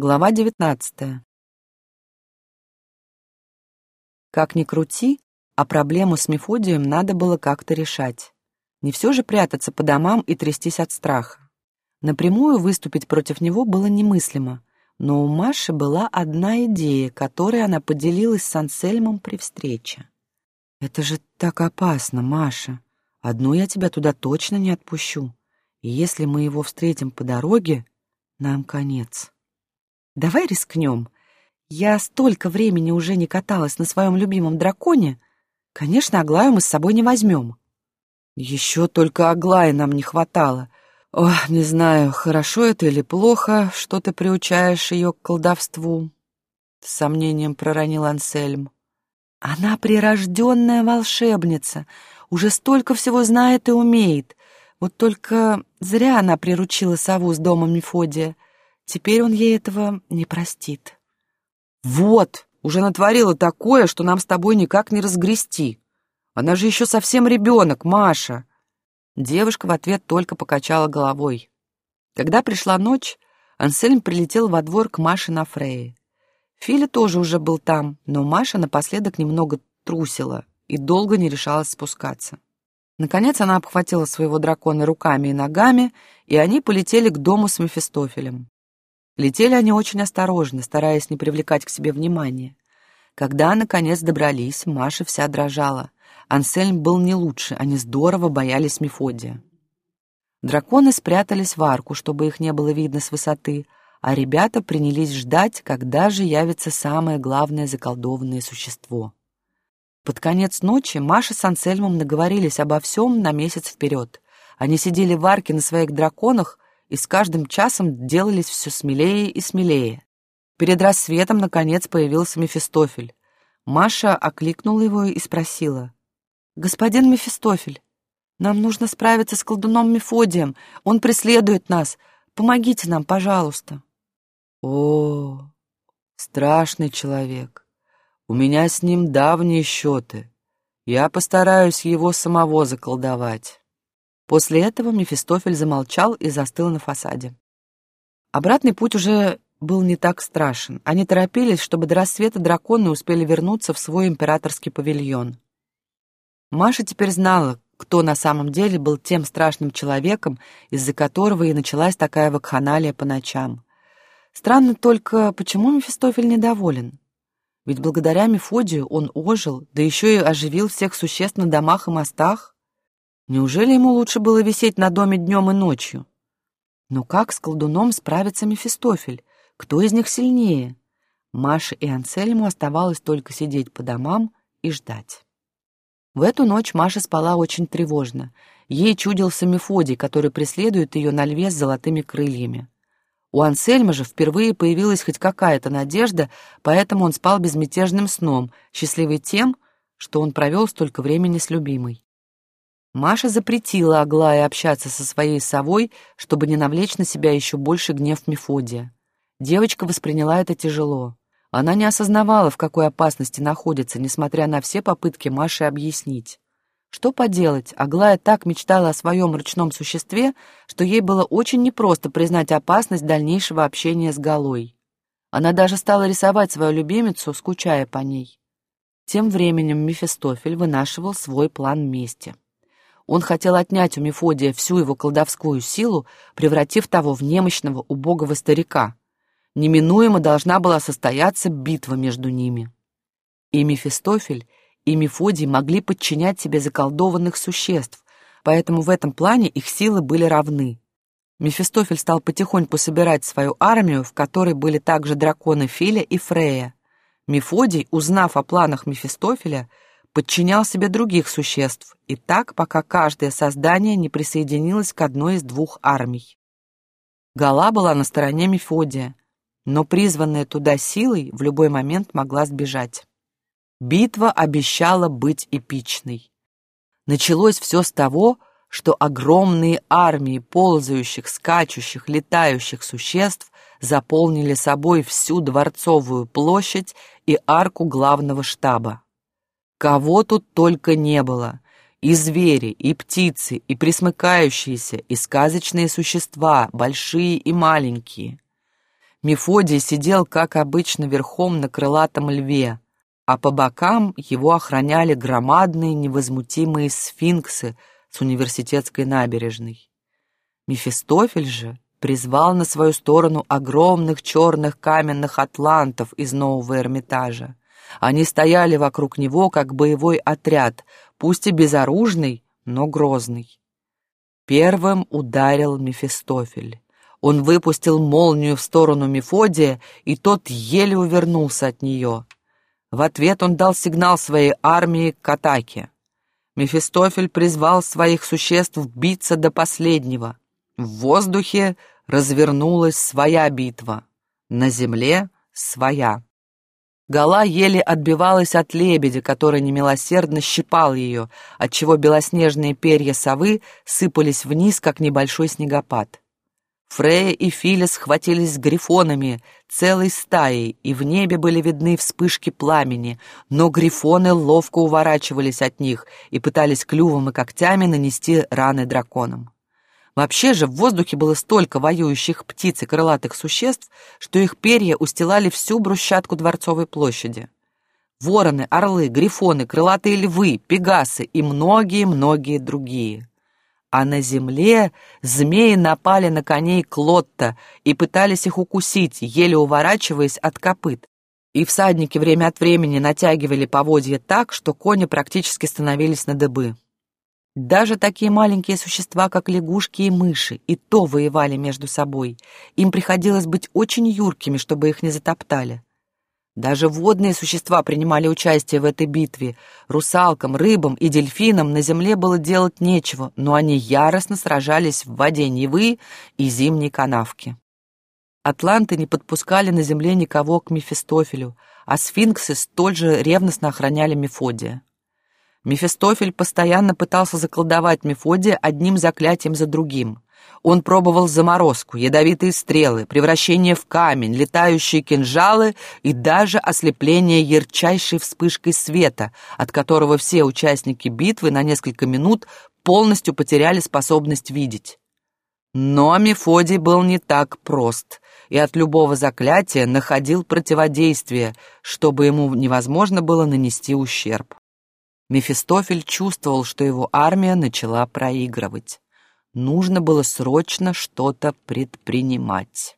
Глава девятнадцатая. Как ни крути, а проблему с Мефодием надо было как-то решать. Не все же прятаться по домам и трястись от страха. Напрямую выступить против него было немыслимо, но у Маши была одна идея, которой она поделилась с Ансельмом при встрече. «Это же так опасно, Маша. Одну я тебя туда точно не отпущу. И если мы его встретим по дороге, нам конец». Давай рискнем. Я столько времени уже не каталась на своем любимом драконе. Конечно, Аглаю мы с собой не возьмем. Еще только Аглаи нам не хватало. Ох, не знаю, хорошо это или плохо, что ты приучаешь ее к колдовству. С сомнением проронил Ансельм. Она прирожденная волшебница, уже столько всего знает и умеет. Вот только зря она приручила сову с дома Мефодия. Теперь он ей этого не простит. «Вот, уже натворила такое, что нам с тобой никак не разгрести. Она же еще совсем ребенок, Маша!» Девушка в ответ только покачала головой. Когда пришла ночь, Ансельм прилетел во двор к Маше на Фрее. Филя тоже уже был там, но Маша напоследок немного трусила и долго не решалась спускаться. Наконец она обхватила своего дракона руками и ногами, и они полетели к дому с Мефистофелем. Летели они очень осторожно, стараясь не привлекать к себе внимания. Когда, наконец, добрались, Маша вся дрожала. Ансельм был не лучше, они здорово боялись Мефодия. Драконы спрятались в арку, чтобы их не было видно с высоты, а ребята принялись ждать, когда же явится самое главное заколдованное существо. Под конец ночи Маша с Ансельмом наговорились обо всем на месяц вперед. Они сидели в арке на своих драконах и с каждым часом делались все смелее и смелее. Перед рассветом, наконец, появился Мефистофель. Маша окликнула его и спросила. «Господин Мефистофель, нам нужно справиться с колдуном Мефодием. Он преследует нас. Помогите нам, пожалуйста». «О, страшный человек. У меня с ним давние счеты. Я постараюсь его самого заколдовать». После этого Мефистофель замолчал и застыл на фасаде. Обратный путь уже был не так страшен. Они торопились, чтобы до рассвета драконы успели вернуться в свой императорский павильон. Маша теперь знала, кто на самом деле был тем страшным человеком, из-за которого и началась такая вакханалия по ночам. Странно только, почему Мефистофель недоволен? Ведь благодаря Мефодию он ожил, да еще и оживил всех существ на домах и мостах. Неужели ему лучше было висеть на доме днем и ночью? Но как с колдуном справится Мефистофель? Кто из них сильнее? Маше и Ансельму оставалось только сидеть по домам и ждать. В эту ночь Маша спала очень тревожно. Ей чудился Мефодий, который преследует ее на льве с золотыми крыльями. У Ансельма же впервые появилась хоть какая-то надежда, поэтому он спал безмятежным сном, счастливый тем, что он провел столько времени с любимой. Маша запретила Аглае общаться со своей совой, чтобы не навлечь на себя еще больше гнев Мефодия. Девочка восприняла это тяжело. Она не осознавала, в какой опасности находится, несмотря на все попытки Маши объяснить. Что поделать, Аглая так мечтала о своем ручном существе, что ей было очень непросто признать опасность дальнейшего общения с Галой. Она даже стала рисовать свою любимицу, скучая по ней. Тем временем Мефистофель вынашивал свой план мести. Он хотел отнять у Мефодия всю его колдовскую силу, превратив того в немощного, убогого старика. Неминуемо должна была состояться битва между ними. И Мефистофель, и Мефодий могли подчинять себе заколдованных существ, поэтому в этом плане их силы были равны. Мефистофель стал потихоньку собирать свою армию, в которой были также драконы Филя и Фрея. Мефодий, узнав о планах Мефистофеля, подчинял себе других существ, и так, пока каждое создание не присоединилось к одной из двух армий. Гала была на стороне Мефодия, но призванная туда силой в любой момент могла сбежать. Битва обещала быть эпичной. Началось все с того, что огромные армии ползающих, скачущих, летающих существ заполнили собой всю дворцовую площадь и арку главного штаба. Кого тут только не было. И звери, и птицы, и присмыкающиеся, и сказочные существа, большие и маленькие. Мефодий сидел, как обычно, верхом на крылатом льве, а по бокам его охраняли громадные невозмутимые сфинксы с университетской набережной. Мефистофель же призвал на свою сторону огромных черных каменных атлантов из нового Эрмитажа. Они стояли вокруг него, как боевой отряд, пусть и безоружный, но грозный. Первым ударил Мефистофель. Он выпустил молнию в сторону Мефодия, и тот еле увернулся от нее. В ответ он дал сигнал своей армии к атаке. Мефистофель призвал своих существ биться до последнего. В воздухе развернулась своя битва, на земле — своя. Гала еле отбивалась от лебедя, который немилосердно щипал ее, отчего белоснежные перья совы сыпались вниз, как небольшой снегопад. Фрея и Филя схватились с грифонами, целой стаей, и в небе были видны вспышки пламени, но грифоны ловко уворачивались от них и пытались клювом и когтями нанести раны драконам. Вообще же в воздухе было столько воюющих птиц и крылатых существ, что их перья устилали всю брусчатку Дворцовой площади. Вороны, орлы, грифоны, крылатые львы, пегасы и многие-многие другие. А на земле змеи напали на коней Клотта и пытались их укусить, еле уворачиваясь от копыт. И всадники время от времени натягивали поводья так, что кони практически становились на дыбы. Даже такие маленькие существа, как лягушки и мыши, и то воевали между собой. Им приходилось быть очень юркими, чтобы их не затоптали. Даже водные существа принимали участие в этой битве. Русалкам, рыбам и дельфинам на земле было делать нечего, но они яростно сражались в воде Невы и зимней канавки. Атланты не подпускали на земле никого к Мефистофелю, а сфинксы столь же ревностно охраняли Мефодия. Мефистофель постоянно пытался заколдовать Мефодия одним заклятием за другим. Он пробовал заморозку, ядовитые стрелы, превращение в камень, летающие кинжалы и даже ослепление ярчайшей вспышкой света, от которого все участники битвы на несколько минут полностью потеряли способность видеть. Но Мефодий был не так прост и от любого заклятия находил противодействие, чтобы ему невозможно было нанести ущерб. Мефистофель чувствовал, что его армия начала проигрывать. Нужно было срочно что-то предпринимать.